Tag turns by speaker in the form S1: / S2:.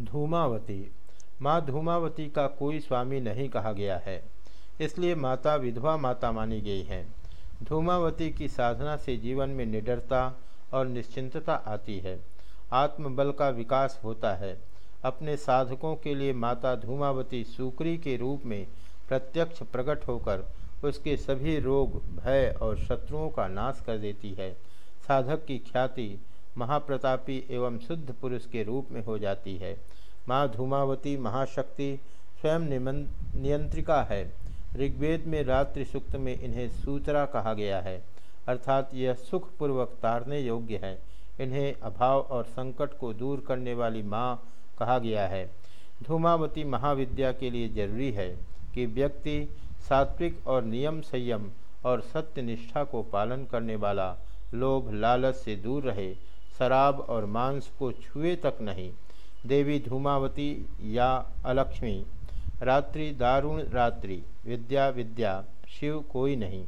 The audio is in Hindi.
S1: धूमावती। माँ धूमावती का कोई स्वामी नहीं कहा गया है, इसलिए माता विधवा माता मानी गई हैं। धूमावती की साधना से जीवन में निडरता और निश्चिंतता आती है। आत्मबल का विकास होता है। अपने साधकों के लिए माता धूमावती सूकरी के रूप में प्रत्यक्ष प्रकट होकर उसके सभी रोग, भय और शत्रुओं का नाश कर देती है। साधक की ख्याति महाप्रतापी एवं शुद्ध पुरुष के रूप में हो जाती है। माँ धूमावती महाशक्ति स्वयं नियंत्रिका है। ऋग्वेद में रात्रि सुक्त में इन्हें सूचरा कहा गया है। अर्थात यह सुखपूर्वक तारने योग्य है। इन्हें अभाव और संकट को दूर करने वाली माँ कहा गया है। धूमावती महाविद्या के लिए ज़रूरी है कि व्यक्ति सात्विक और नियम संयम और सत्य निष्ठा को पालन करने वाला लोभ लालच से दूर रहे शराब और मांस को छुए तक नहीं। देवी धूमावती या अलक्ष्मी। रात्रि दारुण रात्रि। विद्या विद्या। शिव कोई नहीं।